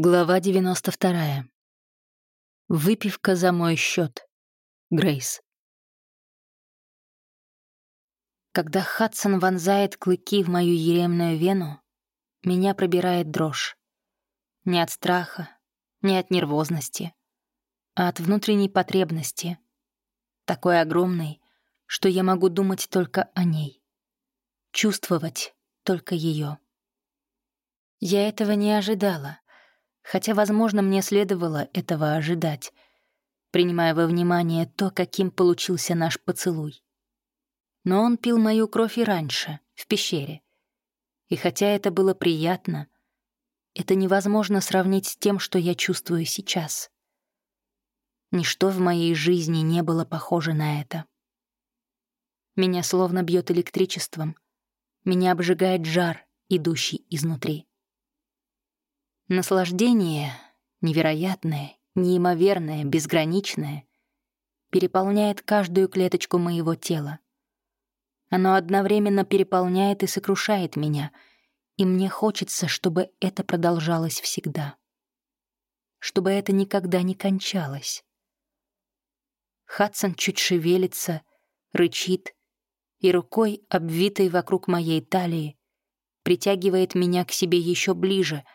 Глава 92. Выпивка за мой счет. Грейс. Когда Хадсон вонзает клыки в мою еремную вену, меня пробирает дрожь. Не от страха, не от нервозности, а от внутренней потребности, такой огромной, что я могу думать только о ней, чувствовать только ее. Я этого не ожидала — хотя, возможно, мне следовало этого ожидать, принимая во внимание то, каким получился наш поцелуй. Но он пил мою кровь и раньше, в пещере. И хотя это было приятно, это невозможно сравнить с тем, что я чувствую сейчас. Ничто в моей жизни не было похоже на это. Меня словно бьет электричеством, меня обжигает жар, идущий изнутри. Наслаждение, невероятное, неимоверное, безграничное, переполняет каждую клеточку моего тела. Оно одновременно переполняет и сокрушает меня, и мне хочется, чтобы это продолжалось всегда. Чтобы это никогда не кончалось. Хадсон чуть шевелится, рычит, и рукой, обвитой вокруг моей талии, притягивает меня к себе еще ближе —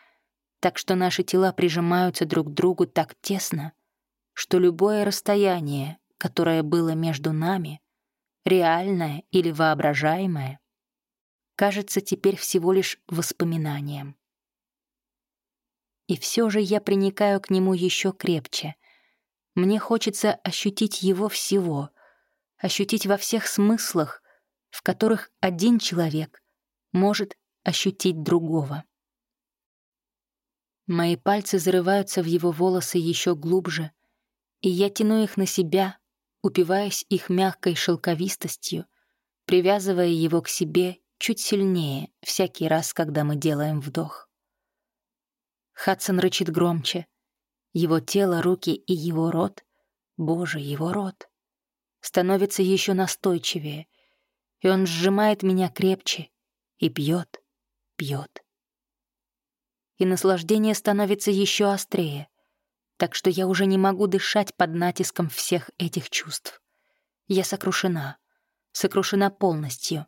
так что наши тела прижимаются друг к другу так тесно, что любое расстояние, которое было между нами, реальное или воображаемое, кажется теперь всего лишь воспоминанием. И все же я приникаю к нему еще крепче. Мне хочется ощутить его всего, ощутить во всех смыслах, в которых один человек может ощутить другого. Мои пальцы зарываются в его волосы еще глубже, и я тяну их на себя, упиваясь их мягкой шелковистостью, привязывая его к себе чуть сильнее всякий раз, когда мы делаем вдох. Хадсон рычит громче. Его тело, руки и его рот, боже, его рот, становится еще настойчивее, и он сжимает меня крепче и пьет, пьет и наслаждение становится еще острее, так что я уже не могу дышать под натиском всех этих чувств. Я сокрушена, сокрушена полностью.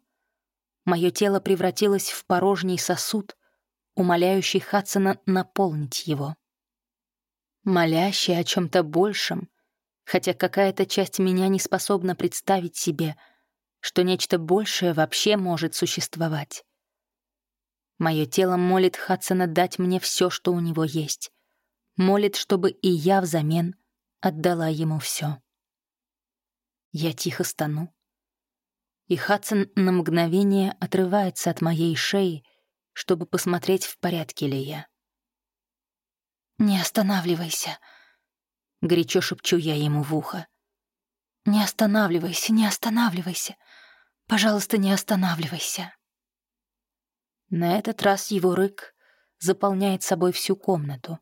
Мое тело превратилось в порожний сосуд, умоляющий Хадсона наполнить его. Молящий о чем то большем, хотя какая-то часть меня не способна представить себе, что нечто большее вообще может существовать. Мое тело молит Хадсона дать мне все, что у него есть. Молит, чтобы и я взамен отдала ему все. Я тихо стану. И Хадсон на мгновение отрывается от моей шеи, чтобы посмотреть, в порядке ли я. «Не останавливайся», — горячо шепчу я ему в ухо. «Не останавливайся, не останавливайся. Пожалуйста, не останавливайся». На этот раз его рык заполняет собой всю комнату,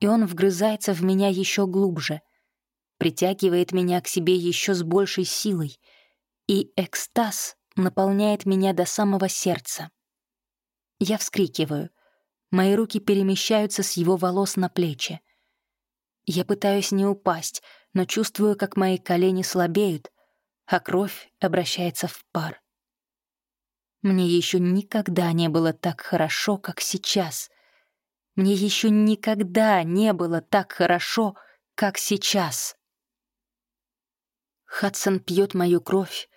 и он вгрызается в меня еще глубже, притягивает меня к себе еще с большей силой, и экстаз наполняет меня до самого сердца. Я вскрикиваю, мои руки перемещаются с его волос на плечи. Я пытаюсь не упасть, но чувствую, как мои колени слабеют, а кровь обращается в пар. Мне еще никогда не было так хорошо, как сейчас. Мне еще никогда не было так хорошо, как сейчас. Хадсон пьет мою кровь,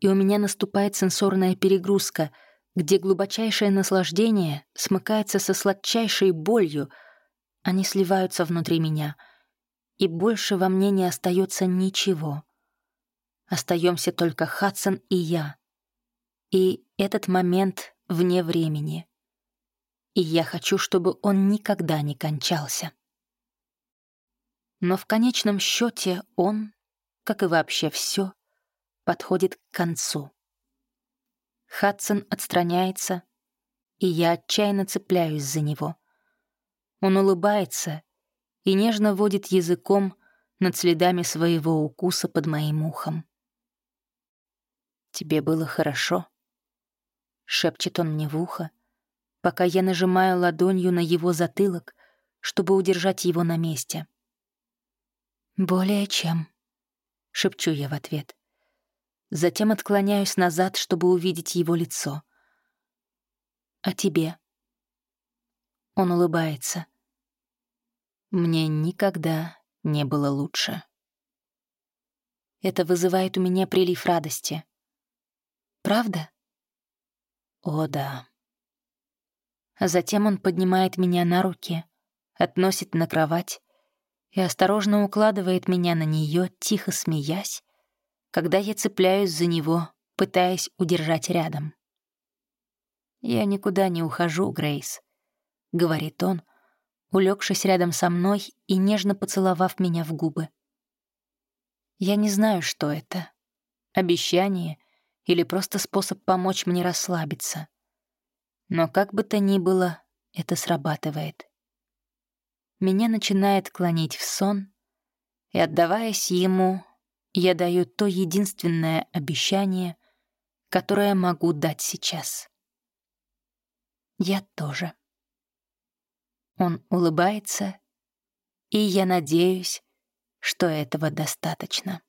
и у меня наступает сенсорная перегрузка, где глубочайшее наслаждение смыкается со сладчайшей болью, они сливаются внутри меня, и больше во мне не остается ничего. Остаемся только Хадсон и я. И этот момент вне времени. И я хочу, чтобы он никогда не кончался. Но в конечном счете он, как и вообще все, подходит к концу. Хадсон отстраняется, и я отчаянно цепляюсь за него. Он улыбается и нежно водит языком над следами своего укуса под моим ухом. «Тебе было хорошо?» — шепчет он мне в ухо, пока я нажимаю ладонью на его затылок, чтобы удержать его на месте. «Более чем», — шепчу я в ответ. Затем отклоняюсь назад, чтобы увидеть его лицо. «А тебе?» Он улыбается. «Мне никогда не было лучше». Это вызывает у меня прилив радости. «Правда?» «О, да». Затем он поднимает меня на руки, относит на кровать и осторожно укладывает меня на нее, тихо смеясь, когда я цепляюсь за него, пытаясь удержать рядом. «Я никуда не ухожу, Грейс», — говорит он, улегшись рядом со мной и нежно поцеловав меня в губы. Я не знаю, что это — обещание или просто способ помочь мне расслабиться. Но как бы то ни было, это срабатывает. Меня начинает клонить в сон, и, отдаваясь ему, я даю то единственное обещание, которое могу дать сейчас. Я тоже. Он улыбается, и я надеюсь, что этого достаточно.